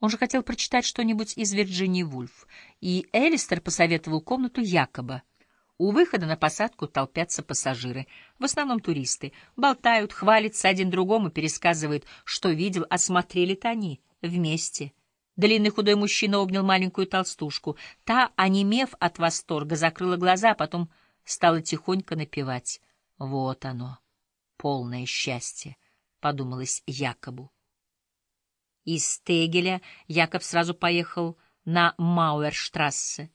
Он же хотел прочитать что-нибудь из Вирджинии Вульф, и Элистер посоветовал комнату Якоба. У выхода на посадку толпятся пассажиры, в основном туристы, болтают, хвалятся один другому, пересказывают, что видел, осмотрели-то они вместе. Длинный худой мужчина обнял маленькую толстушку. Та, онемев от восторга, закрыла глаза, а потом стала тихонько напевать. «Вот оно, полное счастье», — подумалось Якобу. Из Стегеля Якоб сразу поехал на Мауэрштрассе,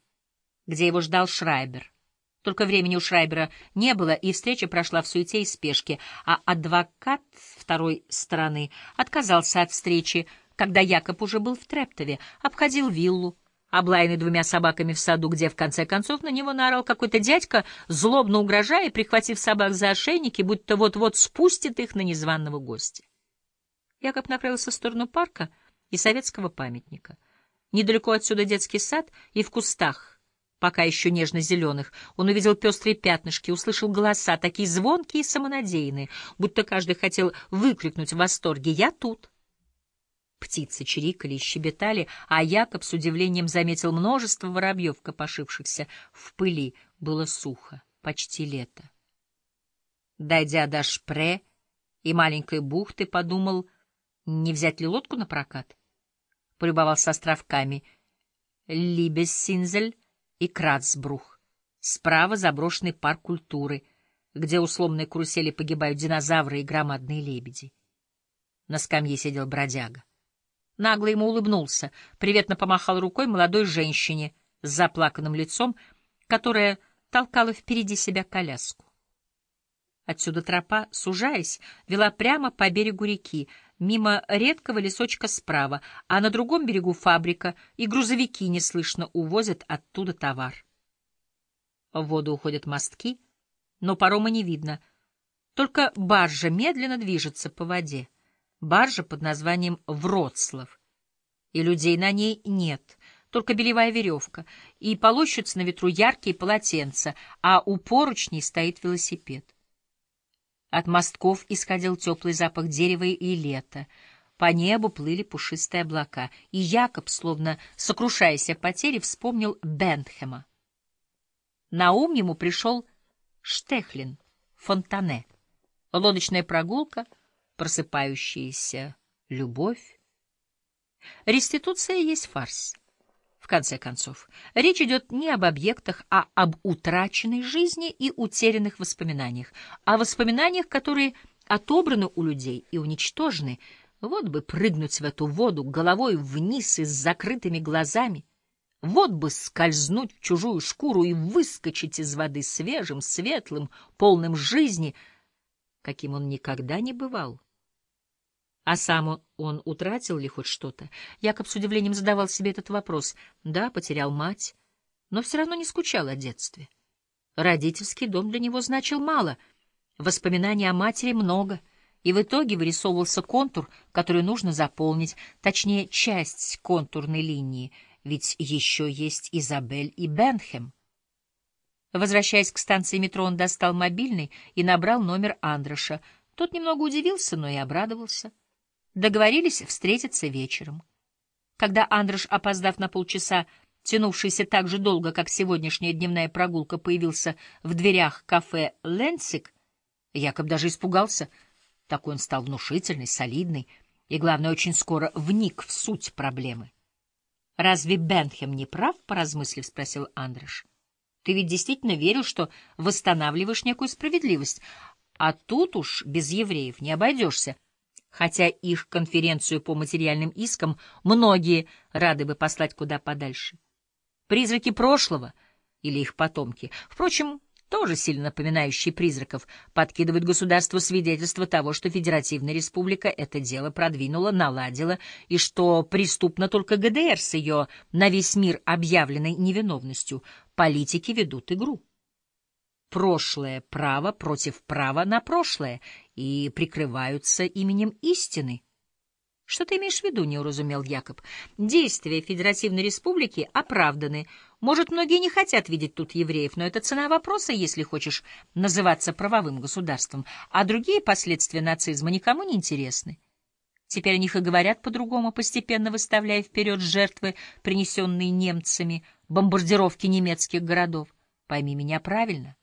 где его ждал Шрайбер. Только времени у Шрайбера не было, и встреча прошла в суете и спешке, а адвокат второй стороны отказался от встречи, когда Якоб уже был в Трептове, обходил виллу, облаянный двумя собаками в саду, где, в конце концов, на него наорал какой-то дядька, злобно угрожая, прихватив собак за ошейники, будто вот-вот спустит их на незваного гостя. Якоб направился в сторону парка и советского памятника. Недалеко отсюда детский сад, и в кустах, пока еще нежно-зеленых, он увидел пестрые пятнышки, услышал голоса, такие звонкие и самонадеянные, будто каждый хотел выкрикнуть в восторге «Я тут!». Птицы чирикали и щебетали, а Якоб с удивлением заметил множество воробьев, копошившихся в пыли. Было сухо, почти лето. Дойдя до Шпре и маленькой бухты, подумал — не взять ли лодку на прокат? Полюбовался островками Либессинзель и Крацбрух. Справа заброшенный парк культуры, где у сломанной карусели погибают динозавры и громадные лебеди. На скамье сидел бродяга. Нагло ему улыбнулся, приветно помахал рукой молодой женщине с заплаканным лицом, которая толкала впереди себя коляску. Отсюда тропа, сужаясь, вела прямо по берегу реки, мимо редкого лесочка справа, а на другом берегу фабрика, и грузовики неслышно увозят оттуда товар. В воду уходят мостки, но парома не видно. Только баржа медленно движется по воде. Баржа под названием «Вроцлав». И людей на ней нет, только белевая веревка, и полощутся на ветру яркие полотенца, а у поручней стоит велосипед. От мостков исходил теплый запах дерева и лета. По небу плыли пушистые облака, и Якоб, словно сокрушаясь о потере, вспомнил Бентхема. На ум ему пришел Штехлин, Фонтане, лодочная прогулка, просыпающаяся любовь. Реституция есть фарс. В конце концов, речь идет не об объектах, а об утраченной жизни и утерянных воспоминаниях, о воспоминаниях, которые отобраны у людей и уничтожены. Вот бы прыгнуть в эту воду головой вниз и с закрытыми глазами, вот бы скользнуть в чужую шкуру и выскочить из воды свежим, светлым, полным жизни, каким он никогда не бывал. А сам он утратил ли хоть что-то? Якоб с удивлением задавал себе этот вопрос. Да, потерял мать, но все равно не скучал о детстве. Родительский дом для него значил мало, воспоминаний о матери много, и в итоге вырисовывался контур, который нужно заполнить, точнее, часть контурной линии, ведь еще есть Изабель и Бенхем. Возвращаясь к станции метро, он достал мобильный и набрал номер Андроша. Тот немного удивился, но и обрадовался — Договорились встретиться вечером. Когда Андрош, опоздав на полчаса, тянувшийся так же долго, как сегодняшняя дневная прогулка, появился в дверях кафе «Ленсик», Якоб даже испугался. Такой он стал внушительный, солидный и, главное, очень скоро вник в суть проблемы. «Разве Бенхем не прав?» — поразмыслив, спросил Андрош. «Ты ведь действительно верил, что восстанавливаешь некую справедливость, а тут уж без евреев не обойдешься» хотя их конференцию по материальным искам многие рады бы послать куда подальше. Призраки прошлого или их потомки, впрочем, тоже сильно напоминающие призраков, подкидывают государству свидетельство того, что Федеративная Республика это дело продвинула, наладила, и что преступно только ГДР с ее на весь мир объявленной невиновностью. Политики ведут игру прошлое право против права на прошлое и прикрываются именем истины. Что ты имеешь в виду, не уразумел Якоб? Действия Федеративной Республики оправданы. Может, многие не хотят видеть тут евреев, но это цена вопроса, если хочешь называться правовым государством, а другие последствия нацизма никому не интересны. Теперь о них и говорят по-другому, постепенно выставляя вперед жертвы, принесенные немцами, бомбардировки немецких городов. Пойми меня правильно.